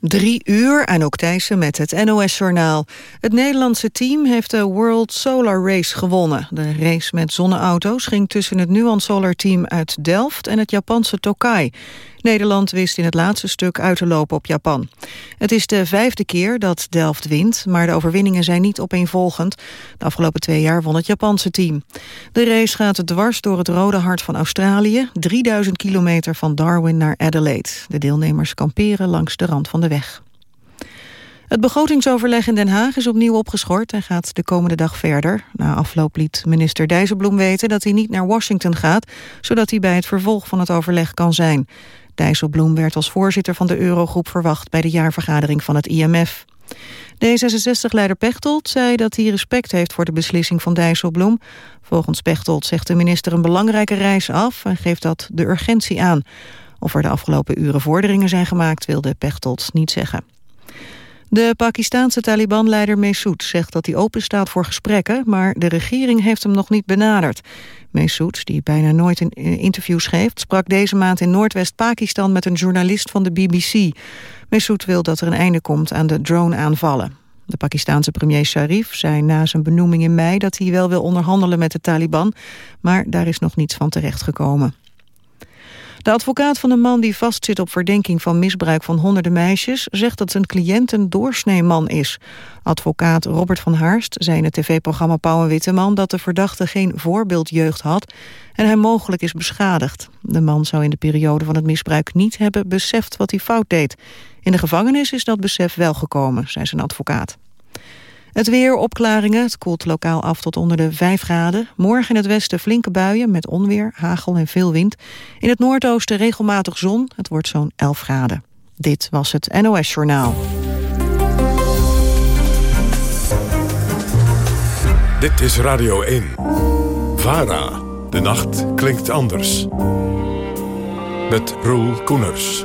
Drie uur, en ook Thijssen met het NOS-journaal. Het Nederlandse team heeft de World Solar Race gewonnen. De race met zonneauto's ging tussen het Nuance Solar Team uit Delft... en het Japanse Tokai. Nederland wist in het laatste stuk uit te lopen op Japan. Het is de vijfde keer dat Delft wint, maar de overwinningen zijn niet opeenvolgend. De afgelopen twee jaar won het Japanse team. De race gaat dwars door het rode hart van Australië... 3000 kilometer van Darwin naar Adelaide. De deelnemers kamperen langs de rand van de weg. Het begrotingsoverleg in Den Haag is opnieuw opgeschort en gaat de komende dag verder. Na afloop liet minister Dijsselbloem weten dat hij niet naar Washington gaat, zodat hij bij het vervolg van het overleg kan zijn. Dijsselbloem werd als voorzitter van de Eurogroep verwacht bij de jaarvergadering van het IMF. D66-leider Pechtold zei dat hij respect heeft voor de beslissing van Dijsselbloem. Volgens Pechtold zegt de minister een belangrijke reis af en geeft dat de urgentie aan. Of er de afgelopen uren vorderingen zijn gemaakt wilde Pechtold niet zeggen. De Pakistaanse Taliban-leider zegt dat hij open staat voor gesprekken, maar de regering heeft hem nog niet benaderd. Messoud, die bijna nooit in interviews geeft, sprak deze maand in Noordwest-Pakistan met een journalist van de BBC. Messoud wil dat er een einde komt aan de drone-aanvallen. De Pakistaanse premier Sharif zei na zijn benoeming in mei dat hij wel wil onderhandelen met de Taliban, maar daar is nog niets van terechtgekomen. De advocaat van een man die vastzit op verdenking van misbruik van honderden meisjes... zegt dat zijn cliënt een doorsneeman is. Advocaat Robert van Haarst zei in het tv-programma Pauw en Witteman... dat de verdachte geen voorbeeldjeugd had en hij mogelijk is beschadigd. De man zou in de periode van het misbruik niet hebben beseft wat hij fout deed. In de gevangenis is dat besef wel gekomen, zei zijn advocaat. Het weer, opklaringen. Het koelt lokaal af tot onder de 5 graden. Morgen in het westen flinke buien met onweer, hagel en veel wind. In het noordoosten regelmatig zon. Het wordt zo'n 11 graden. Dit was het NOS Journaal. Dit is Radio 1. VARA. De nacht klinkt anders. Met Roel Koeners.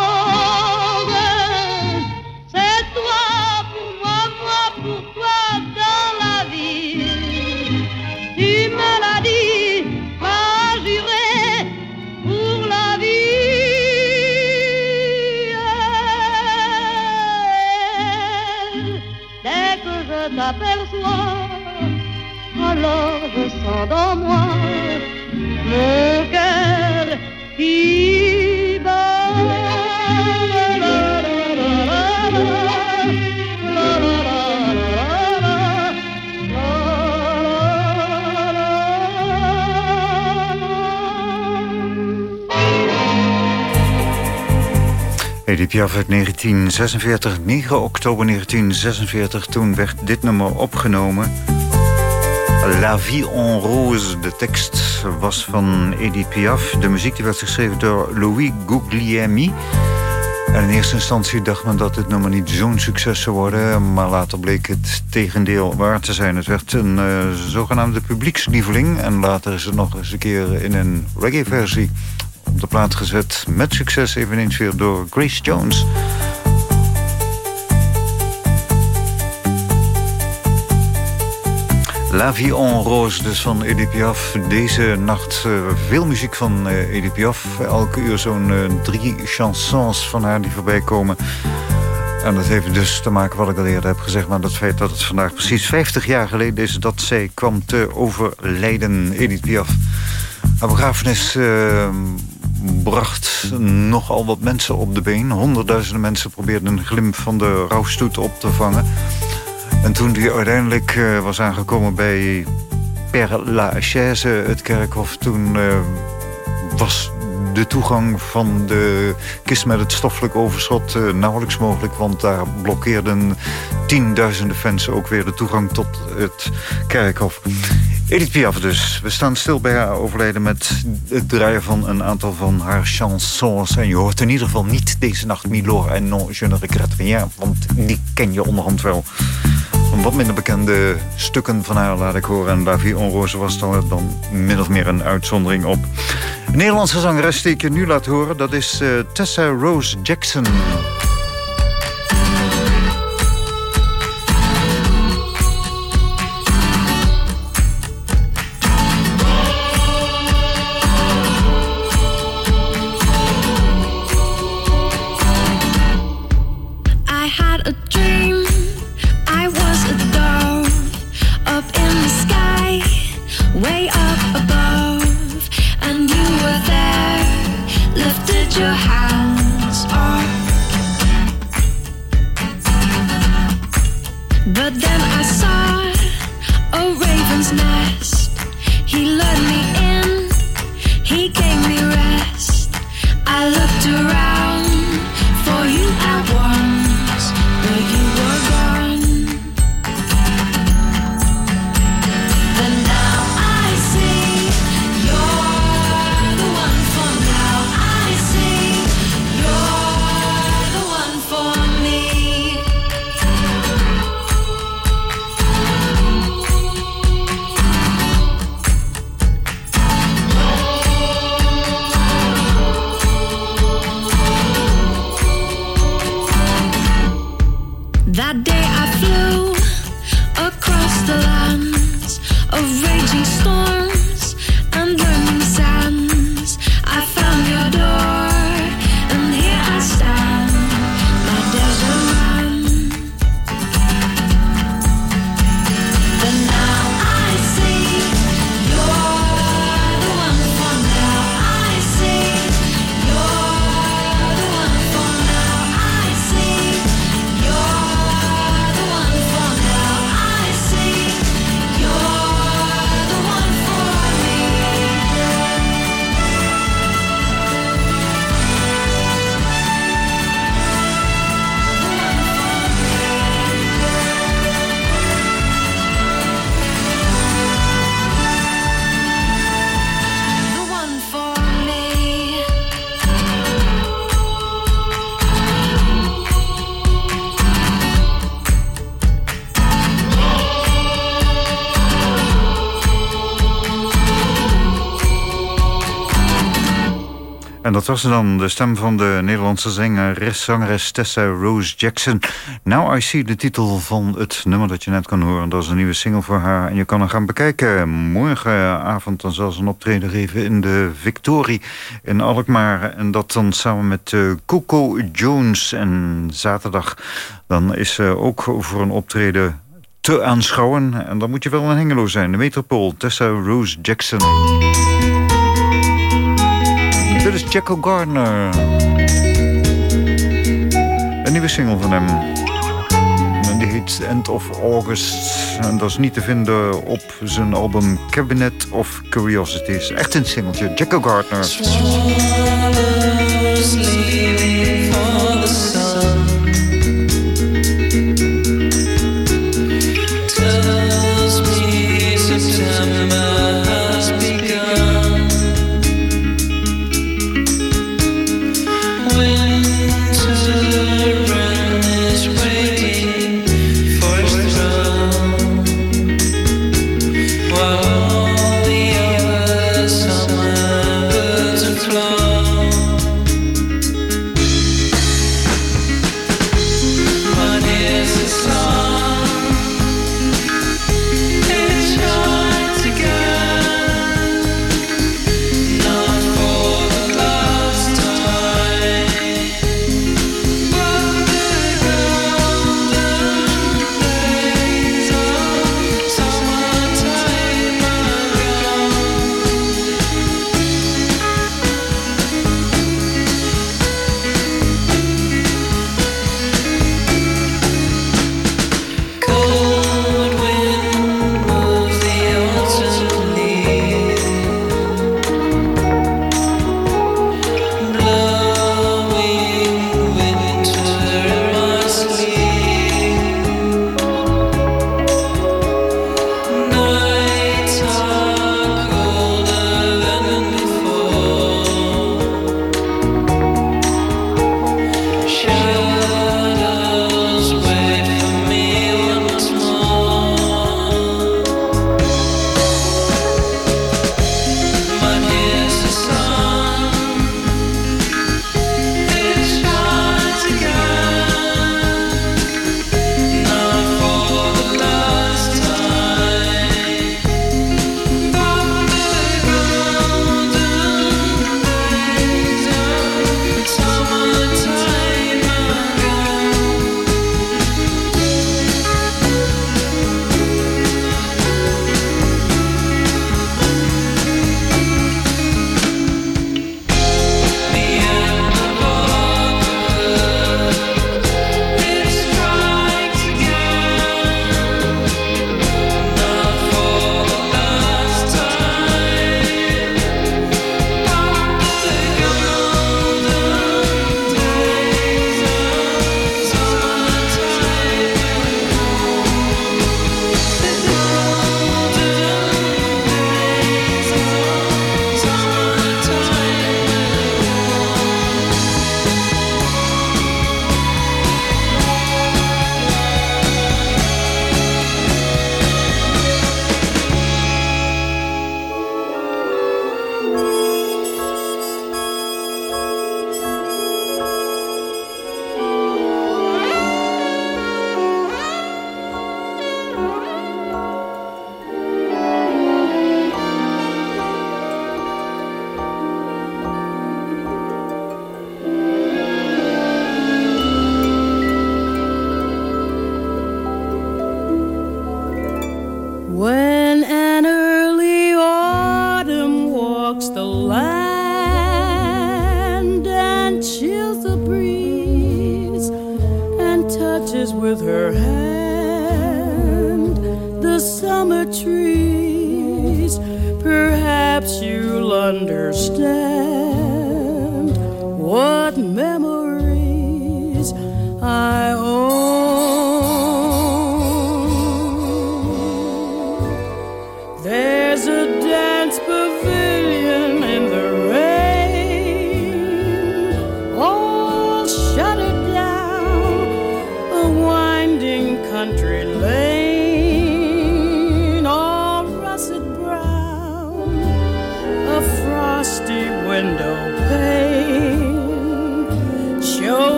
alors je dans moi mon cœur qui. Edith Piaf uit 1946, 9 oktober 1946, toen werd dit nummer opgenomen. La Vie en Rose. De tekst was van Edith Piaf. De muziek die werd geschreven door Louis Guglielmi. En in eerste instantie dacht men dat dit nummer niet zo'n succes zou worden. Maar later bleek het tegendeel waar te zijn. Het werd een uh, zogenaamde publiekslieveling. En later is het nog eens een keer in een reggae-versie op de plaat gezet. Met succes eveneens weer door Grace Jones. La Vie en Rose, dus van Edith Piaf. Deze nacht uh, veel muziek van uh, Edith Piaf. Elke uur zo'n uh, drie chansons van haar die voorbij komen. En dat heeft dus te maken, wat ik al eerder heb gezegd... met het feit dat het vandaag precies 50 jaar geleden is... dat zij kwam te overlijden, Edith Piaf. Haar begrafenis bracht nogal wat mensen op de been. Honderdduizenden mensen probeerden een glimp van de rouwstoet op te vangen... En toen die uiteindelijk uh, was aangekomen bij Père Lachaise, het kerkhof... toen uh, was de toegang van de kist met het stoffelijk overschot uh, nauwelijks mogelijk... want daar blokkeerden tienduizenden fans ook weer de toegang tot het kerkhof. Edith Piaf dus. We staan stil bij haar overlijden met het draaien van een aantal van haar chansons. En je hoort in ieder geval niet deze nacht Milor en Non Je ne regrette rien... want die ken je onderhand wel. Wat minder bekende stukken van haar laat ik horen. En Vie Onroze was dan, dan min of meer een uitzondering op. Een Nederlandse zangeres die ik je nu laat horen... dat is uh, Tessa Rose Jackson. But then En dat was dan, de stem van de Nederlandse zangeres, zangeres Tessa Rose Jackson. Now I See, de titel van het nummer dat je net kan horen. Dat is een nieuwe single voor haar en je kan hem gaan bekijken. Morgenavond dan zal ze een optreden geven in de Victorie in Alkmaar. En dat dan samen met uh, Coco Jones. En zaterdag dan is ze ook voor een optreden te aanschouwen. En dan moet je wel een Hengelo zijn. De Metropool, Tessa Rose Jackson. Jacko Gardner. Een nieuwe single van hem. En die heet End of August. En dat is niet te vinden op zijn album Cabinet of Curiosities. Echt een singeltje. Jacko Gardner.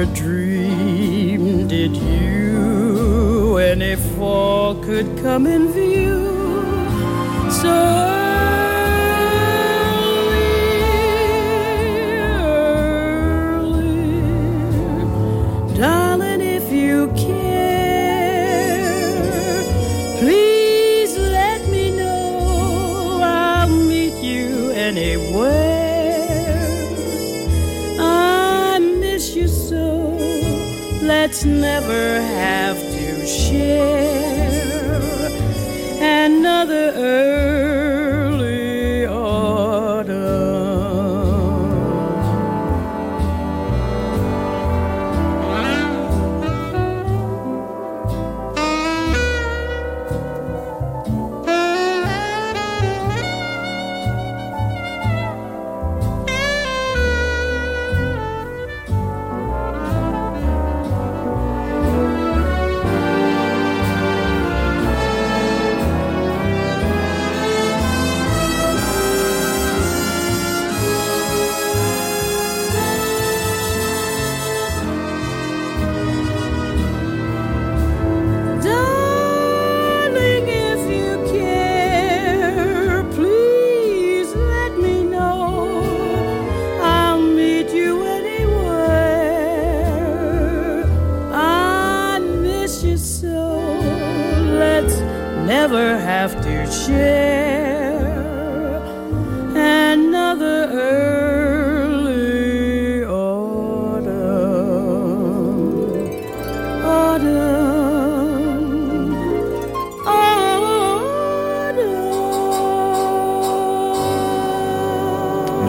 ever dream did you? Any fall could come in view. So. Let's never have to share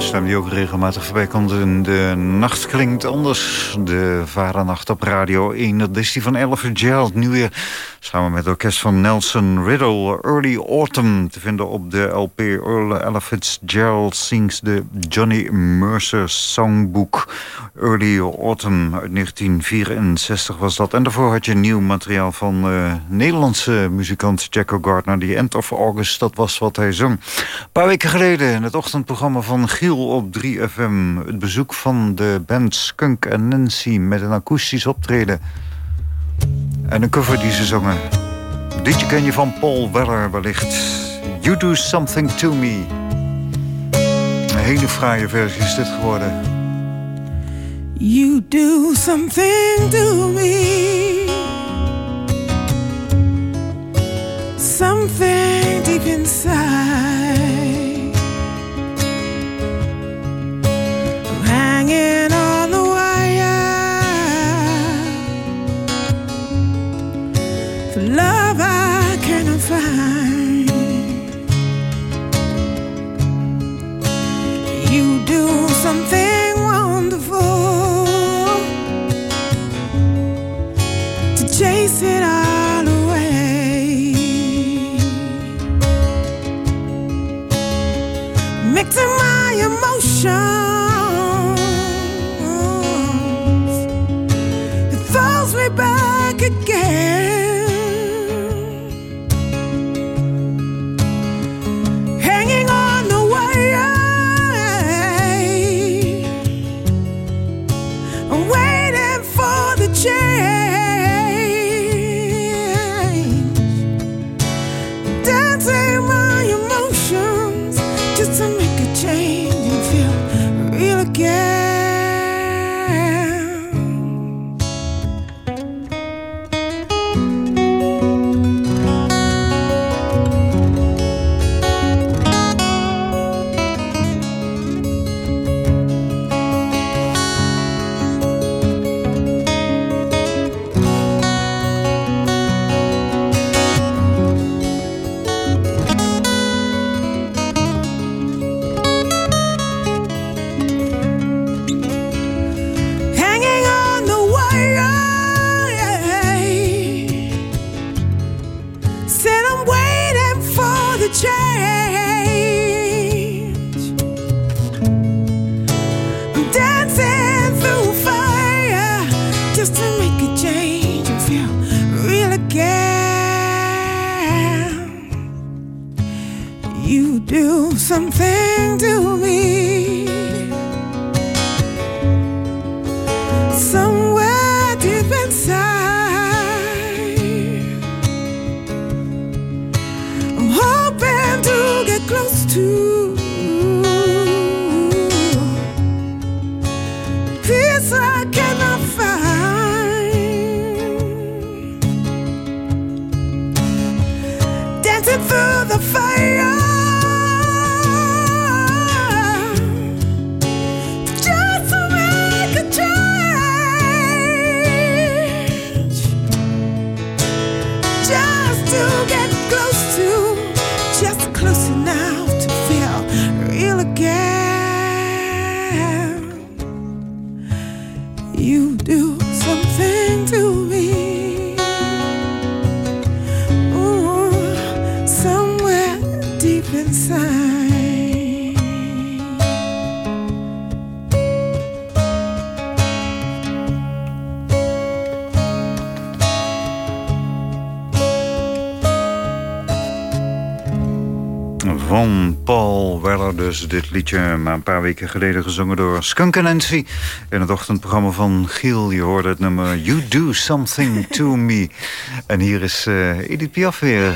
stem die ook regelmatig voorbij komt De Nacht Klinkt Anders. De Vadernacht op Radio 1. Dat is die van Ella Fitzgerald. Nu weer samen met het orkest van Nelson Riddle. Early Autumn te vinden op de LP. Ella Fitzgerald sings de Johnny Mercer Songbook. Early Autumn uit 1964 was dat. En daarvoor had je nieuw materiaal van eh, Nederlandse muzikant Jacko Gardner. Die End of August, dat was wat hij zong. Een paar weken geleden in het ochtendprogramma van Giel op 3FM. Het bezoek van de band Skunk en Nancy met een akoestisch optreden. En een cover die ze zongen. Dit ken je van Paul Weller wellicht. You Do Something To Me. Een hele fraaie versie is dit geworden. You do something to me. Something deep inside. I'm hanging emotions, it throws me back again. now. Dus dit liedje maar een paar weken geleden gezongen door Skunk Nancy. In het ochtendprogramma van Giel. Je hoorde het nummer You Do Something To Me. En hier is uh, Edith Piaf weer.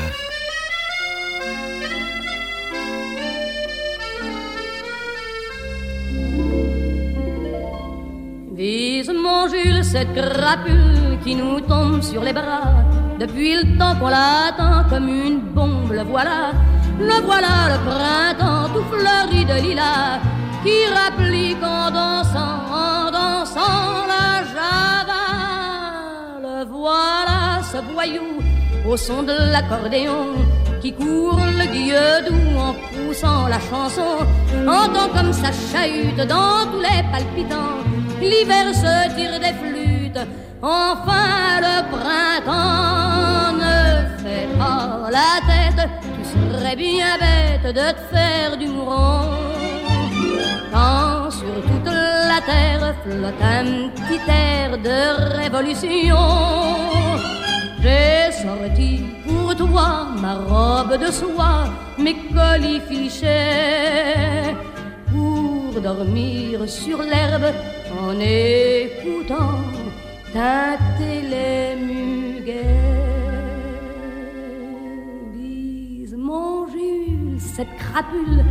Vise Jules, cette crapule qui nous tombe sur les bras Depuis le temps qu'on l'attend comme une bombe, voilà Le voilà le printemps tout fleuri de lilas qui rapplique en dansant, en dansant la java. Le voilà ce voyou au son de l'accordéon qui court le guilledou en poussant la chanson. Entend comme ça chahute dans tous les palpitants. L'hiver se tire des flûtes, enfin le printemps ne fait pas la tête serais bien bête de te faire du mourant. Quand sur toute la terre flotte un petit air de révolution, j'ai sorti pour toi ma robe de soie, mes colifichets, pour dormir sur l'herbe en écoutant ta télémuguet. Cette crapule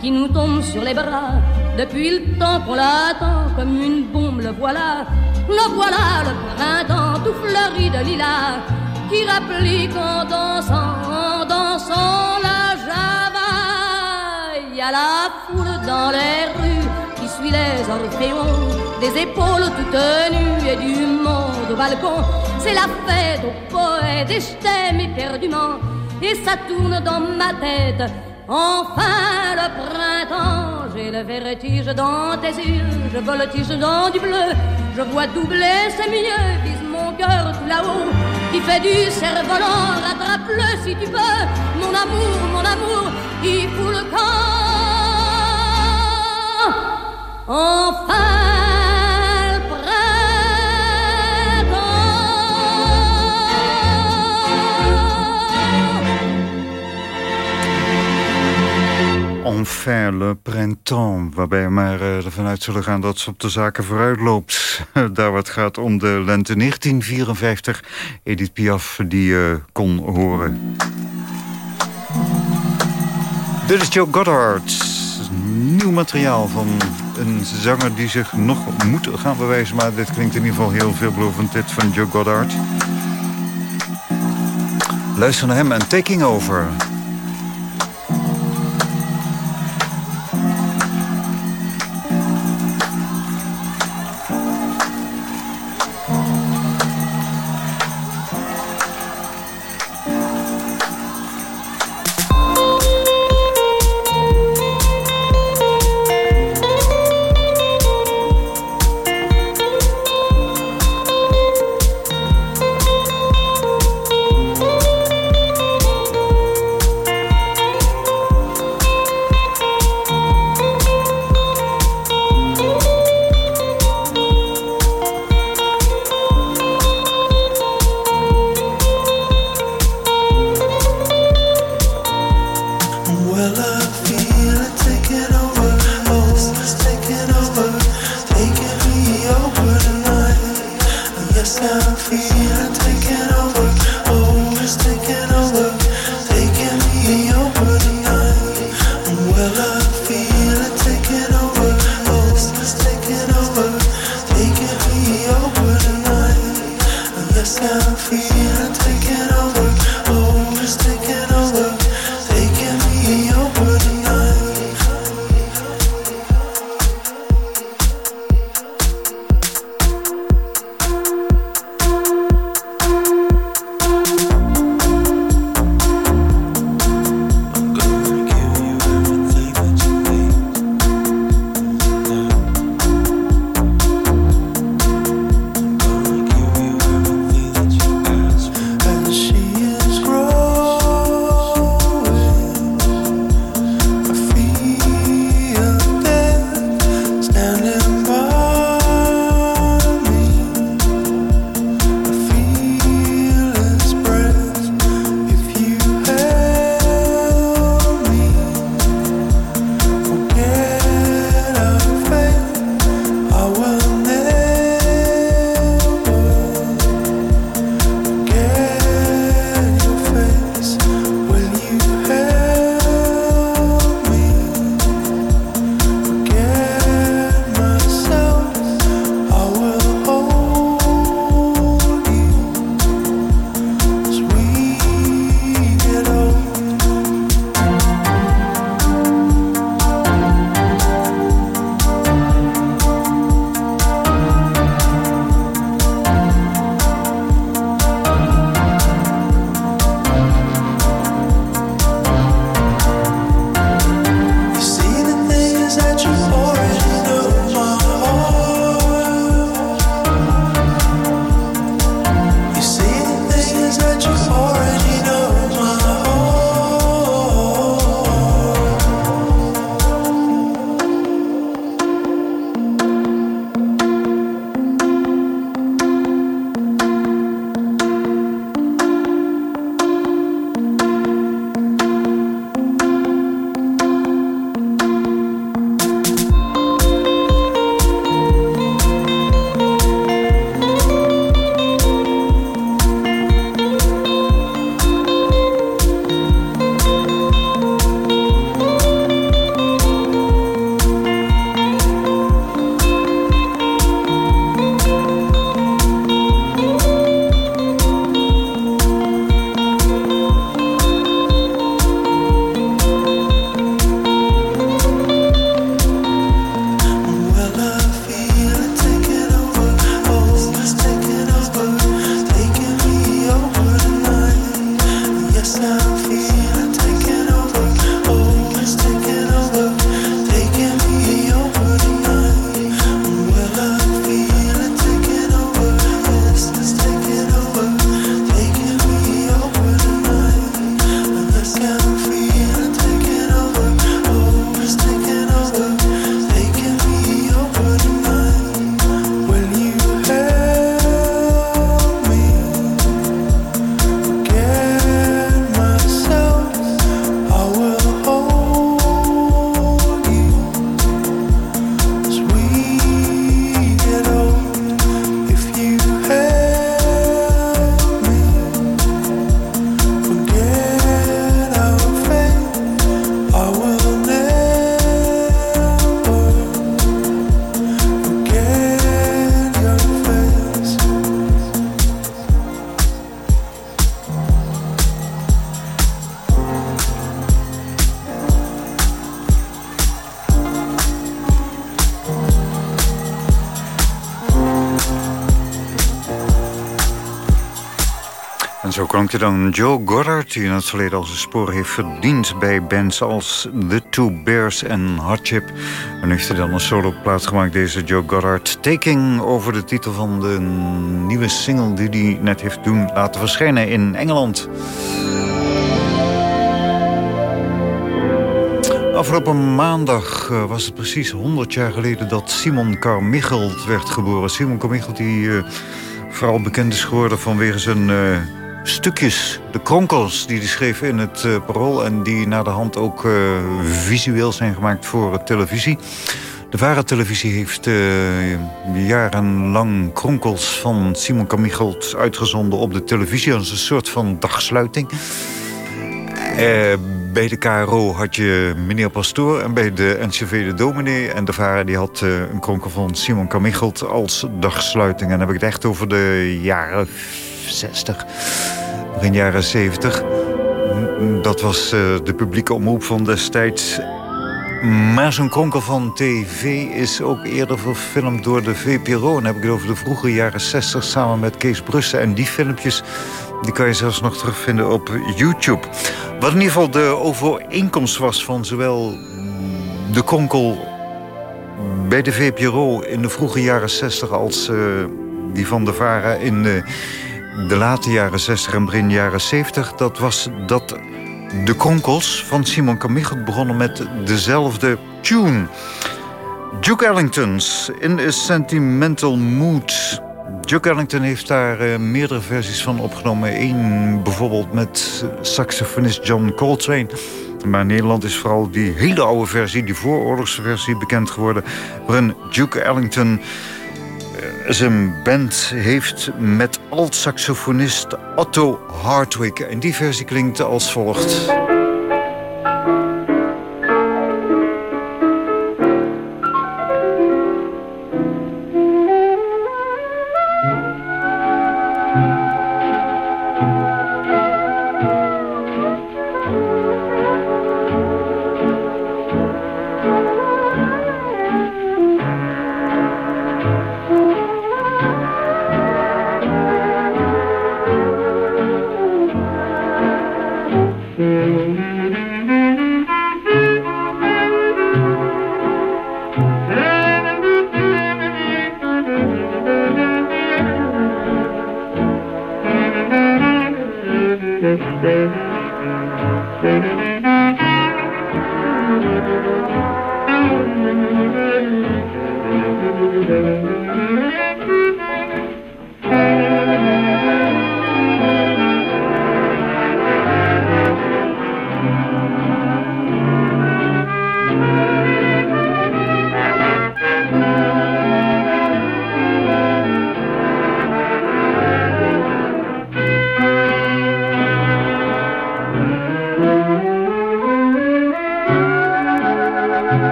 qui nous tombe sur les bras depuis le temps qu'on l'attend comme une bombe. Le voilà, le voilà, le printemps tout fleuri de lilas qui rapplique en dansant, en dansant la java. Il y a la foule dans les rues qui suit les orphéons, des épaules toutes nues et du monde au balcon. C'est la fête aux poètes et je t'aime éperdument et ça tourne dans ma tête Enfin le printemps, j'ai le vertige dans tes yeux, je voltige dans du bleu, je vois doubler, c'est mieux, vise mon cœur tout là-haut, qui fait du cerf-volant, rattrape-le si tu peux, mon amour, mon amour, il fout le camp. Enfin Enfin le printemps. Waarbij we maar uh, ervan uit zullen gaan dat ze op de zaken vooruit loopt. Daar wat gaat om de lente 1954. Edith Piaf die uh, kon horen. Dit is Joe Goddard. Nieuw materiaal van een zanger die zich nog moet gaan bewijzen. Maar dit klinkt in ieder geval heel veelbelovend. Dit van Joe Goddard. Luister naar hem en Taking Over. Je dan Joe Goddard... die in het verleden al zijn spoor heeft verdiend... bij bands als The Two Bears en Hardship. En heeft hij dan een solo plaats gemaakt, deze Joe Goddard. Taking over de titel van de nieuwe single... die hij net heeft doen laten verschijnen in Engeland. Afgelopen maandag eh, was het precies 100 jaar geleden... dat Simon Carmichelt werd geboren. Simon Carmichelt die... Uh, vooral bekend is geworden vanwege zijn uh, stukjes, de kronkels die hij schreef in het uh, parool... en die naar de hand ook uh, visueel zijn gemaakt voor televisie. De Vara Televisie heeft jarenlang kronkels van Simon Kamichelt uitgezonden op de televisie... als een soort van dagsluiting. bij de KRO had je meneer Pastoor en bij de NCV de dominee. En de Vara die had een kronkel van Simon Kamichelt als dagsluiting. En dan heb ik het echt over de jaren 60, begin jaren 70. Dat was uh, de publieke omroep van destijds. Maar zo'n kronkel van tv is ook eerder verfilmd door de VPRO. En heb ik het over de vroege jaren 60 samen met Kees Brussen. En die filmpjes die kan je zelfs nog terugvinden op YouTube. Wat in ieder geval de overeenkomst was van zowel de kronkel bij de VPRO in de vroege jaren 60 als uh, die van de VARA in de de late jaren 60 en begin jaren 70... dat was dat de kronkels van Simon Camichel begonnen met dezelfde tune. Duke Ellington's In a Sentimental Mood. Duke Ellington heeft daar uh, meerdere versies van opgenomen. Eén bijvoorbeeld met saxofonist John Coltrane... Maar in Nederland is vooral die hele oude versie, die vooroorlogse versie, bekend geworden. Waarin Duke Ellington zijn band heeft met alt-saxofonist Otto Hartwig. En die versie klinkt als volgt.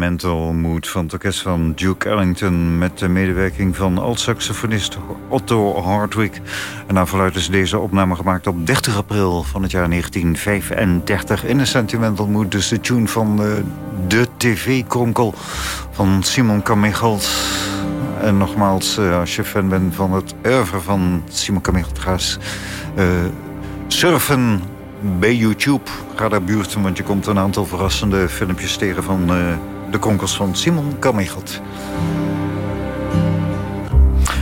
Sentimental Mood van het orkest van Duke Ellington... met de medewerking van alt-saxofonist Otto Hardwick. En daarvoor is deze opname gemaakt op 30 april van het jaar 1935... in een Sentimental Mood, dus de tune van uh, de tv-kronkel van Simon Kamegelt. En nogmaals, uh, als je fan bent van het oeuvre van Simon Kamegelt... ga eens uh, surfen bij YouTube. Ga daar buurten, want je komt een aantal verrassende filmpjes tegen... van de konkels van Simon Kamegelt.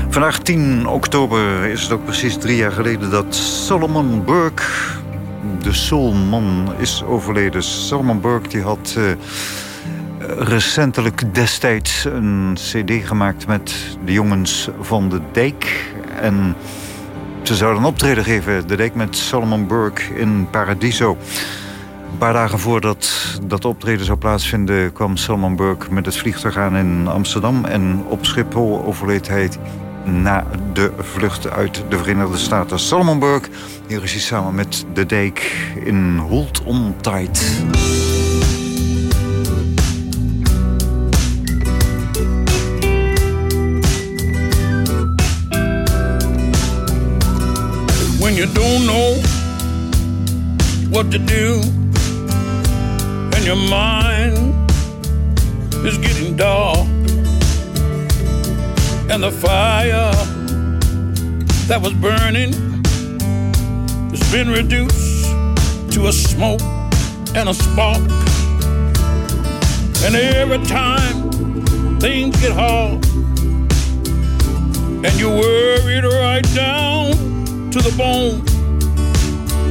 Vandaag 10 oktober is het ook precies drie jaar geleden... dat Solomon Burke, de soulman, is overleden. Solomon Burke die had... Uh, recentelijk destijds een cd gemaakt met de jongens van de Dijk. En ze zouden een optreden geven, de Dijk met Solomon Burke in Paradiso. Een paar dagen voordat dat optreden zou plaatsvinden... kwam Solomon Burke met het vliegtuig aan in Amsterdam. En op Schiphol overleed hij na de vlucht uit de Verenigde Staten. Solomon Burke, hier is hij samen met de Dijk in Hold on Tight. you don't know what to do, your mind is getting dark, and the fire that was burning has been reduced to a smoke and a spark. And every time things get hard, and you're worried right down to the bone.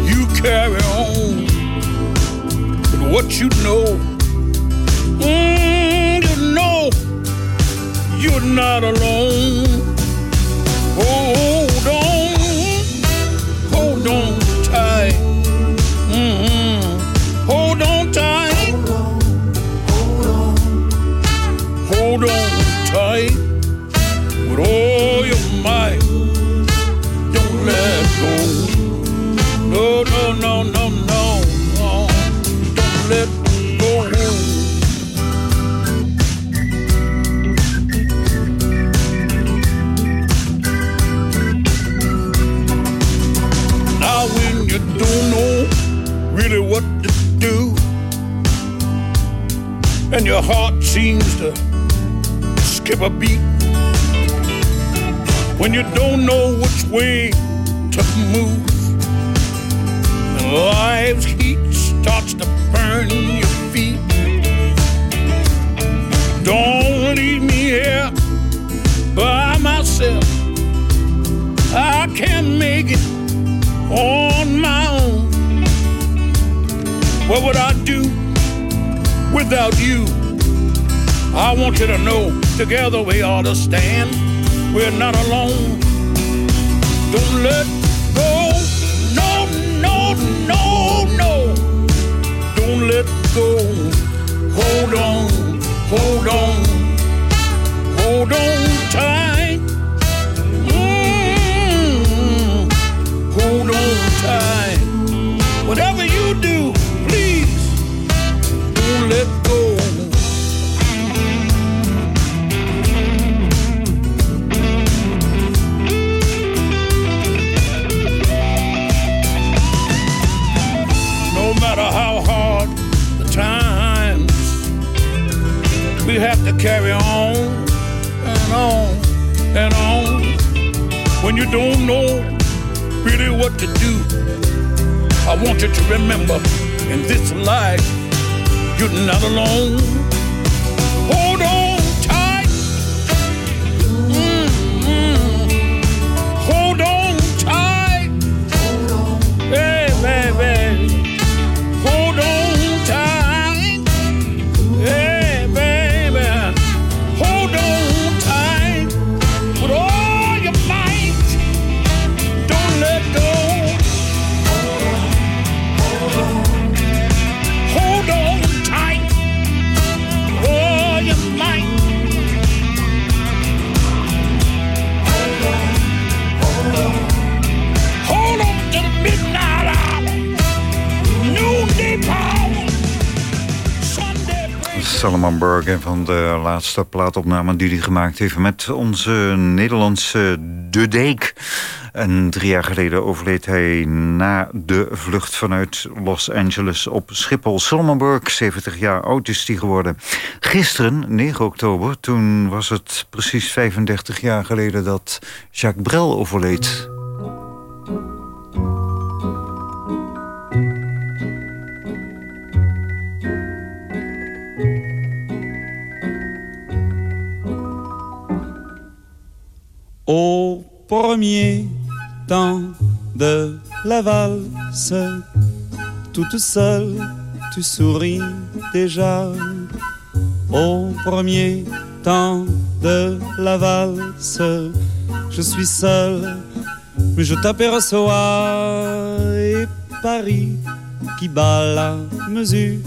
You carry on. What you know, mm, you know, you're not alone. Hold and your heart seems to skip a beat, when you don't know which way to move. And life's heat starts to burn your feet. Don't leave me here by myself. I can't make it on my own. What would I do without you? I want you to know together we ought to stand. We're not alone. Don't let go. No, no, no, no. Don't let go. Hold on, hold on, hold on carry on and on and on. When you don't know really what to do, I want you to remember in this life, you're not alone. Salomon Burger van de laatste plaatopname die hij gemaakt heeft... met onze Nederlandse De Deek. En drie jaar geleden overleed hij na de vlucht vanuit Los Angeles op Schiphol. Salomon Burke, 70 jaar oud is hij geworden. Gisteren, 9 oktober, toen was het precies 35 jaar geleden... dat Jacques Brel overleed. Au premier temps de la valse, toute seule, tu souris déjà. Au premier temps de la valse, je suis seul, mais je t'aperçois. Et Paris qui bat la mesure,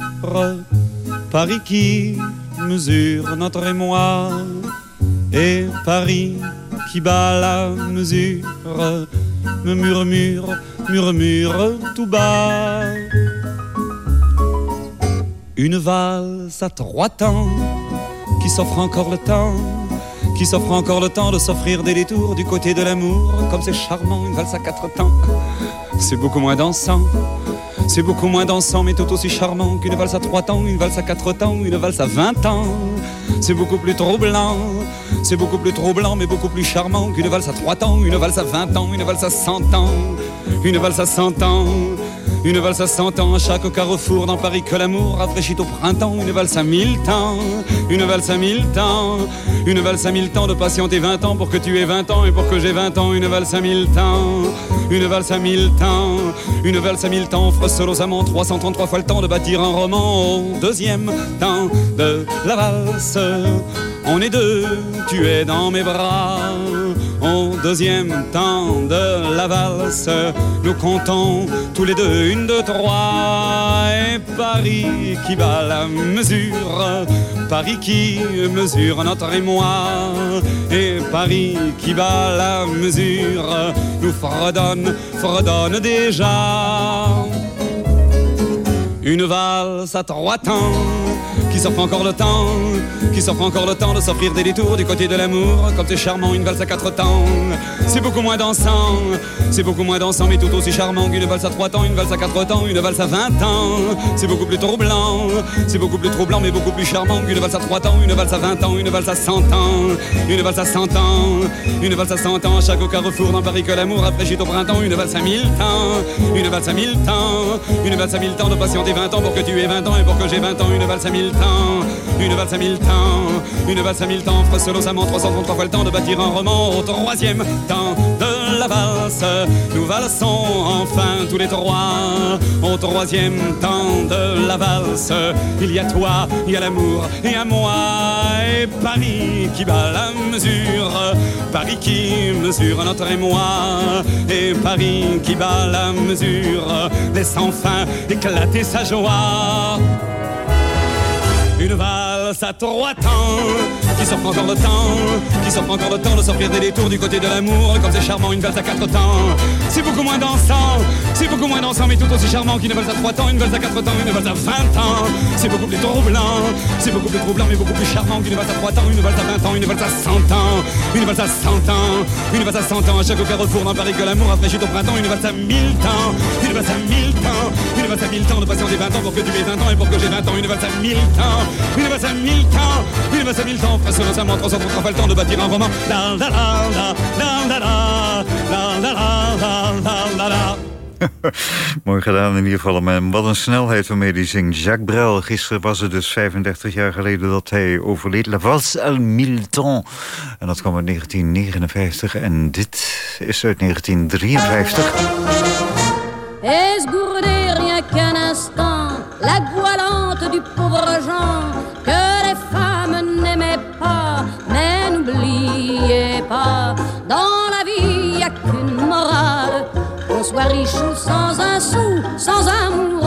Paris qui mesure notre émoi, et Paris qui bat la mesure me murmure, murmure tout bas. Une valse à trois temps qui s'offre encore le temps, qui s'offre encore le temps de s'offrir des détours du côté de l'amour. Comme c'est charmant, une valse à quatre temps, c'est beaucoup moins dansant. C'est beaucoup moins dansant, mais tout aussi charmant qu'une valse à trois temps, une valse à quatre temps, une valse à vingt ans. C'est beaucoup plus troublant, c'est beaucoup plus troublant, mais beaucoup plus charmant qu'une valse à trois temps, une valse à vingt ans, une valse à cent ans, une valse à cent ans. Une valse à cent ans à chaque carrefour dans Paris que l'amour rafraîchit au printemps. Une valse à mille temps, une valse à mille temps, une valse à mille temps de patienter vingt ans pour que tu aies vingt ans et pour que j'ai vingt ans. Une valse à mille temps, une valse à mille temps, une valse à mille temps offre amants 333 fois le temps de bâtir un roman. Au deuxième temps de la valse, on est deux, tu es dans mes bras. Au deuxième temps de la valse, nous comptons tous les deux une, deux, trois. Et Paris qui bat la mesure, Paris qui mesure notre émoi. Et Paris qui bat la mesure, nous fredonne, fredonne déjà. Une valse à trois temps qui s'offre encore le temps, qui s'offre encore le temps de s'offrir des détours du côté de l'amour. Comme c'est charmant, une valse à quatre temps, c'est beaucoup moins dansant, c'est beaucoup moins dansant, mais tout aussi charmant qu'une valse à trois temps, une valse à quatre temps, une valse à vingt ans. C'est beaucoup plus troublant, c'est beaucoup plus troublant, mais beaucoup plus charmant qu'une valse à trois temps, une valse à vingt ans, une valse à cent ans, une valse à cent ans, une valse à cent ans. Chaque carrefour dans Paris que l'amour rafraîchit au printemps, une valse à mille temps, une valse à mille temps, une valse à mille temps de patienter vingt ans pour que tu aies vingt ans et pour que j'ai vingt ans, une valse à mille temps une valse à mille temps, une valse à mille temps, amants 333 fois le temps de bâtir un roman au troisième temps de la valse. Nous valsons enfin tous les trois au troisième temps de la valse. Il y a toi, il y a l'amour et à moi et Paris qui bat la mesure, Paris qui mesure notre émoi et Paris qui bat la mesure, laisse enfin éclater sa joie une valse à trois temps qui s'offre encore le temps, qui s'offre encore le temps de s'offrir des détours du côté de l'amour. Comme c'est charmant, une valse à quatre temps, c'est beaucoup moins dansant, c'est beaucoup moins dansant, mais tout aussi charmant qu'une valse à trois temps, une valse à quatre temps, une valse à vingt ans. C'est beaucoup plus troublant, c'est beaucoup plus troublant, mais beaucoup plus charmant qu'une valse à trois temps, une valse à vingt ans, une valse à cent ans, une valse à cent ans, une valse à cent ans. À chaque carrefour dans Paris que l'amour rafraîchit au printemps, une valse à mille temps, une valse à mille temps, une valse à mille temps de patienter vingt ans pour que tu aies vingt ans et pour que j'ai vingt ans, une valse à mille temps, une valse à mille temps, valse à mille temps. Montre, pas le temps de bâtir un roman. La la la la la la la la la la la la Mooi gedaan in ieder geval. En wat een snelheid waarmee hij zingt. Jacques Brel, gisteren was het dus 35 jaar geleden dat hij overleed. La Valse à mille temps. En dat kwam uit 1959. En dit is uit 1953. Soit riche ou sans un sou, sans amour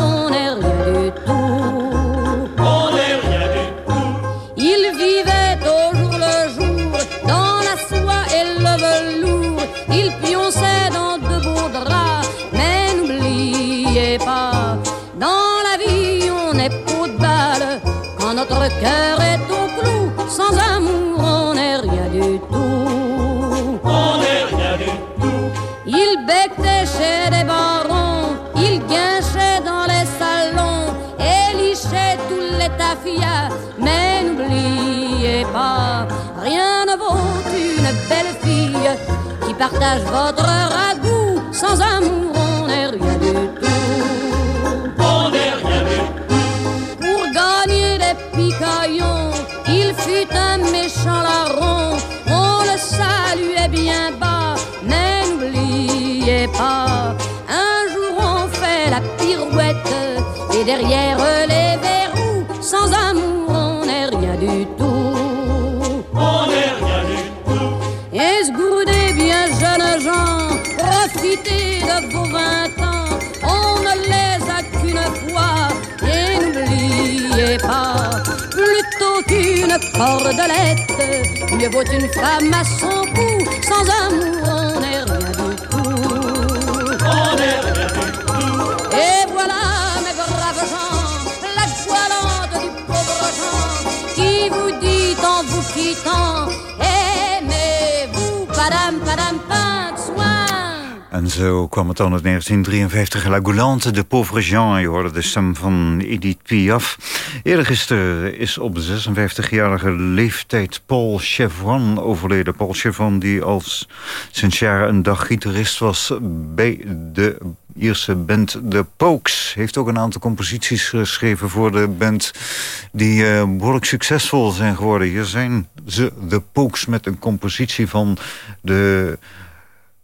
Mais n'oubliez pas, rien ne vaut une belle fille qui partage votre ragoût. Sans amour, qu'une cordelette, mieux vaut une femme à son cou, sans amour, on n'est rien du tout. On n'est rien du tout. Et voilà, mes braves gens, la voilante du pauvre Jean, qui vous dit en vous quittant, En zo kwam het dan in 1953. La Goulante, de pauvre Jean. Je hoorde de stem van Edith Piaf. Eerder is op 56-jarige leeftijd Paul Chevron overleden. Paul Chevron die als sinds jaren een dag gitarist was bij de Ierse band The Pokes. Heeft ook een aantal composities geschreven voor de band die uh, behoorlijk succesvol zijn geworden. Hier zijn ze, The Pokes, met een compositie van de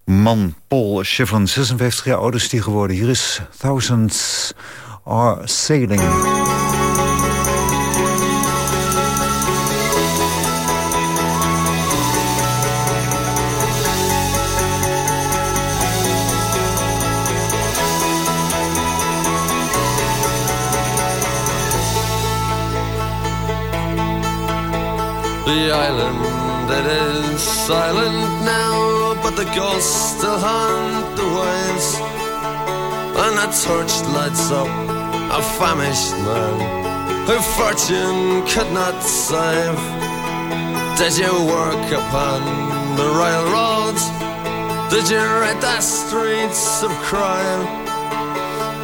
man Paul Chevron, 56 jaar oud is die geworden. Hier is Thousands Are Sailing. The island that is silent now, but the ghosts still haunt the waves. And a torch lights up a famished man who fortune could not save. Did you work upon the railroads? Did you ride the streets of crime?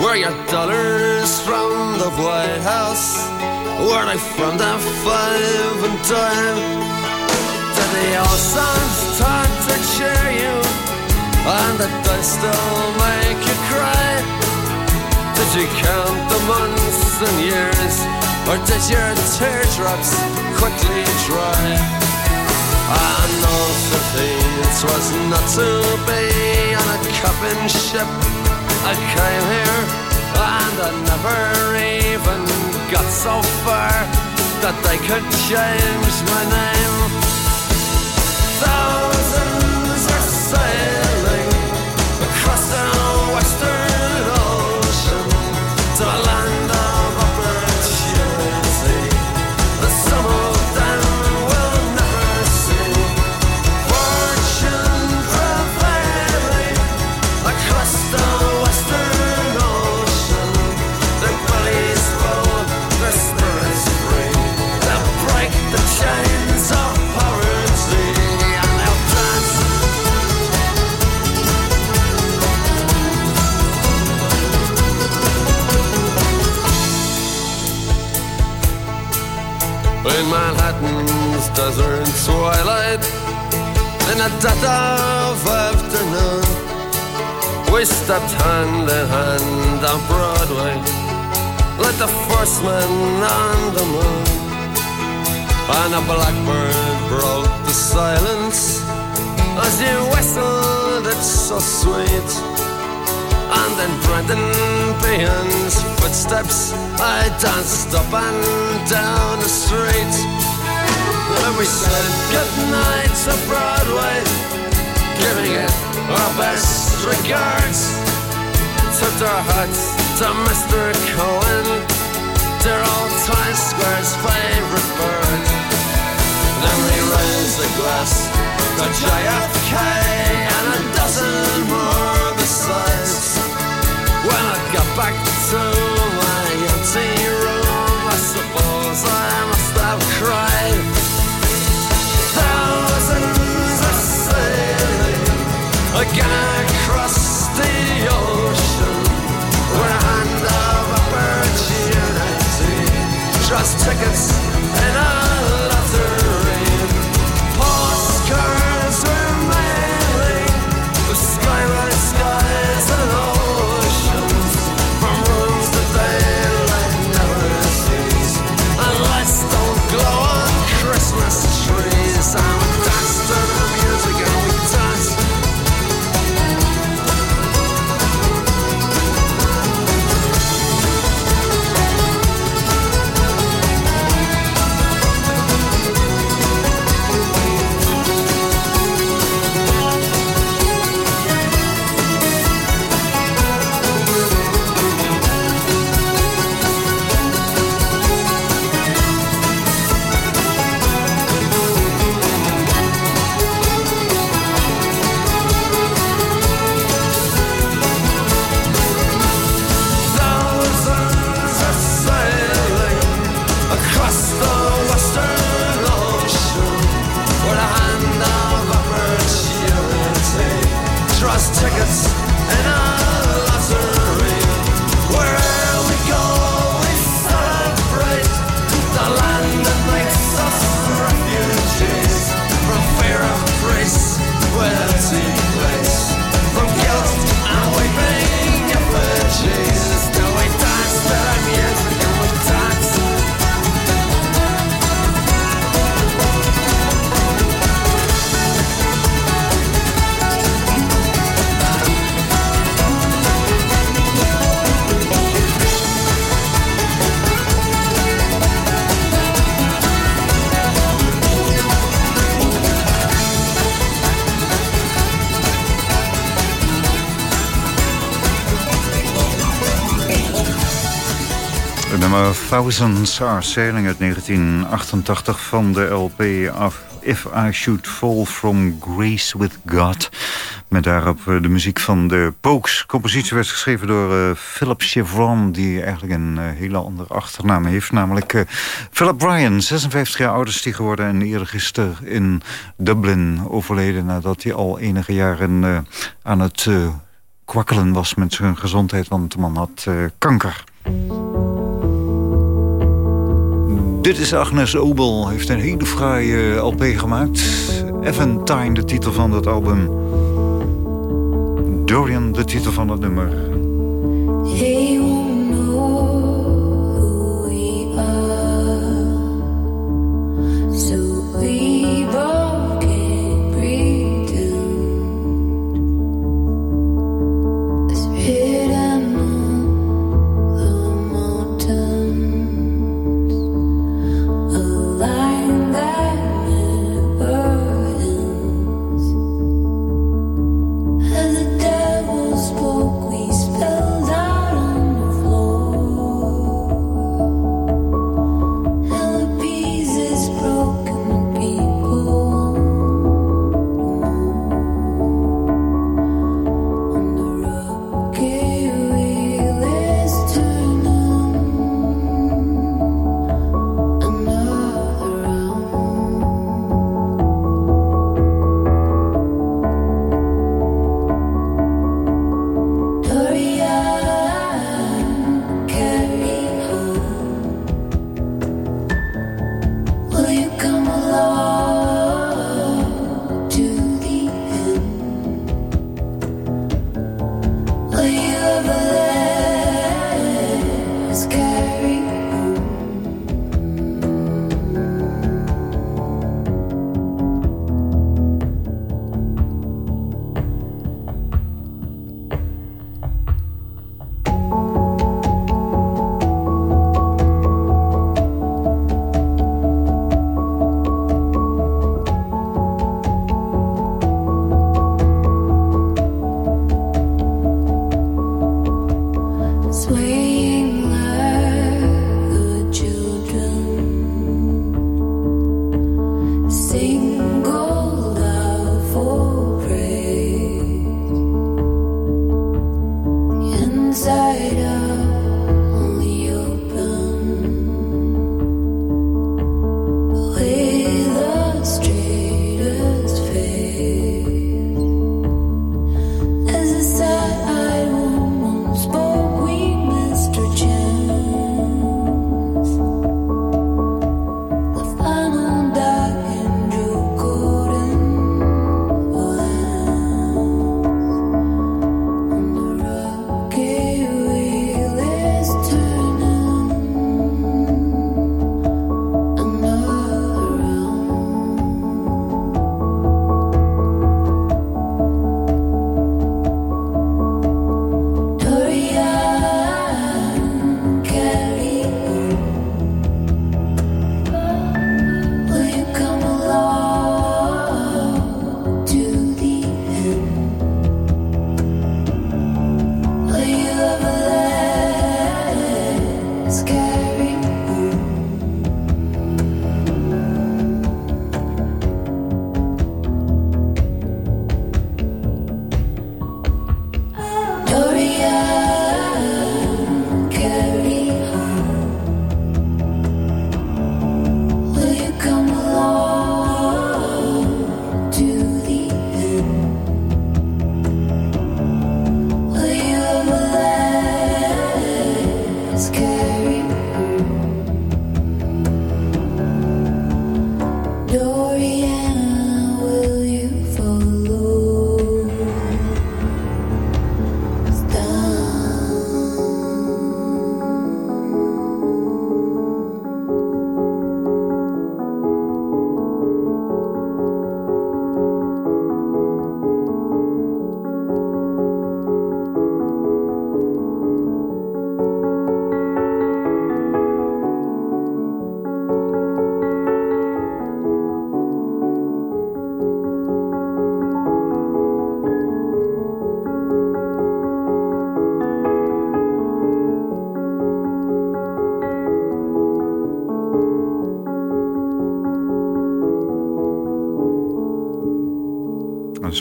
Were your dollars from the White House? Were they from the five and dime? Did the old songs talk to cheer you? And did they still make you cry? Did you count the months and years? Or did your teardrops quickly dry? I know fifteens was not to be on a coffin ship. I came here and I never even got so far that they could change my name. In Manhattan's desert twilight, in the dead of afternoon, we stepped hand in hand on Broadway, like the first man on the moon. And a blackbird broke the silence as you whistled, it's so sweet. And then Brendan Behan's footsteps, I danced up and down the street. And we said goodnight to Broadway, giving it our best regards. Took our hats to Mr. Cohen, dear old Times Square's favorite bird. Then we raised a glass to JFK and a dozen more besides. When I got back to my empty room, I suppose I must have cried. Thousands again across the ocean. Of opportunity. Just De Thousands Are Sailing uit 1988 van de LP If I Should Fall From Grace With God. Met daarop eh, de muziek van de Pokes. Compositie werd geschreven door uh, Philip Chevron... die eigenlijk een uh, hele andere achternaam heeft. Namelijk uh, Philip Bryan, 56 jaar oud is die geworden... en eerder gisteren in Dublin overleden... nadat hij al enige jaren aan het kwakkelen was met zijn gezondheid... want de man had kanker. Dit is Agnes Obel, heeft een hele fraaie LP gemaakt. Eventine, de titel van dat album. Dorian, de titel van het nummer.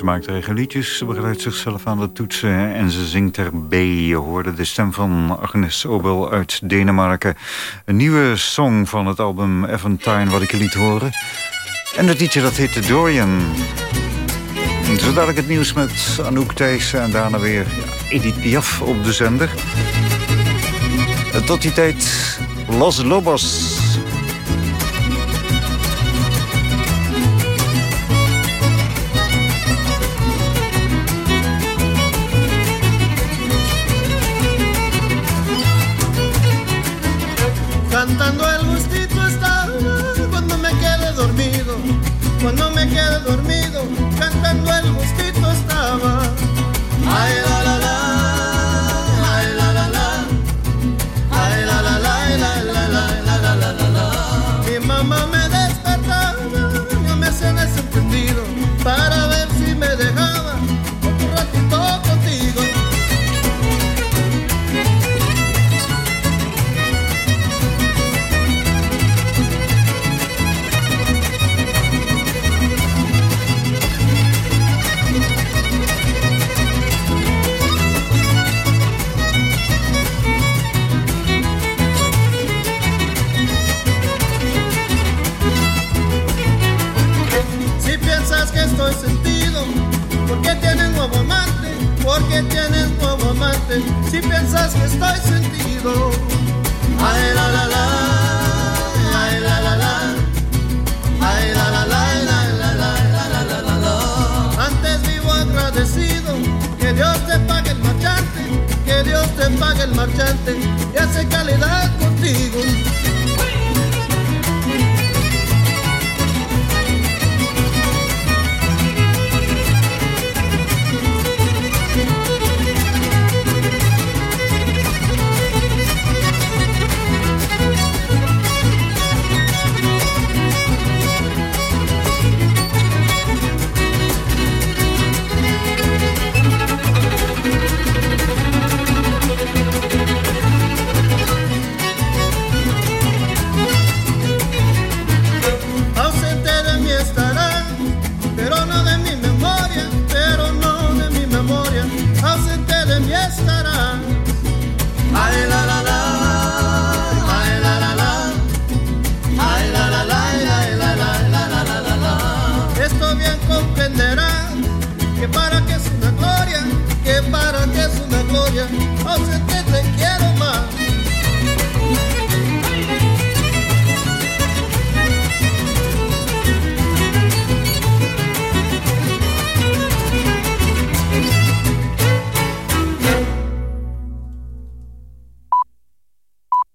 Maakt eigen liedjes, ze begeleidt zichzelf aan de toetsen en ze zingt erbij. Je hoorde de stem van Agnes Obel uit Denemarken. Een nieuwe song van het album Eventine wat ik je liet horen. En het liedje dat heette Dorian. Zo dadelijk het nieuws met Anouk Thijssen en daarna weer Edith Piaf op de zender. En tot die tijd Los Lobos. Piensas que estoy sentido, ay la la la, ay la la la, ay la la la, la la la la. Antes vivo agradecido, que Dios te pague el marchante, que Dios te pague el marchante y hace calidad contigo.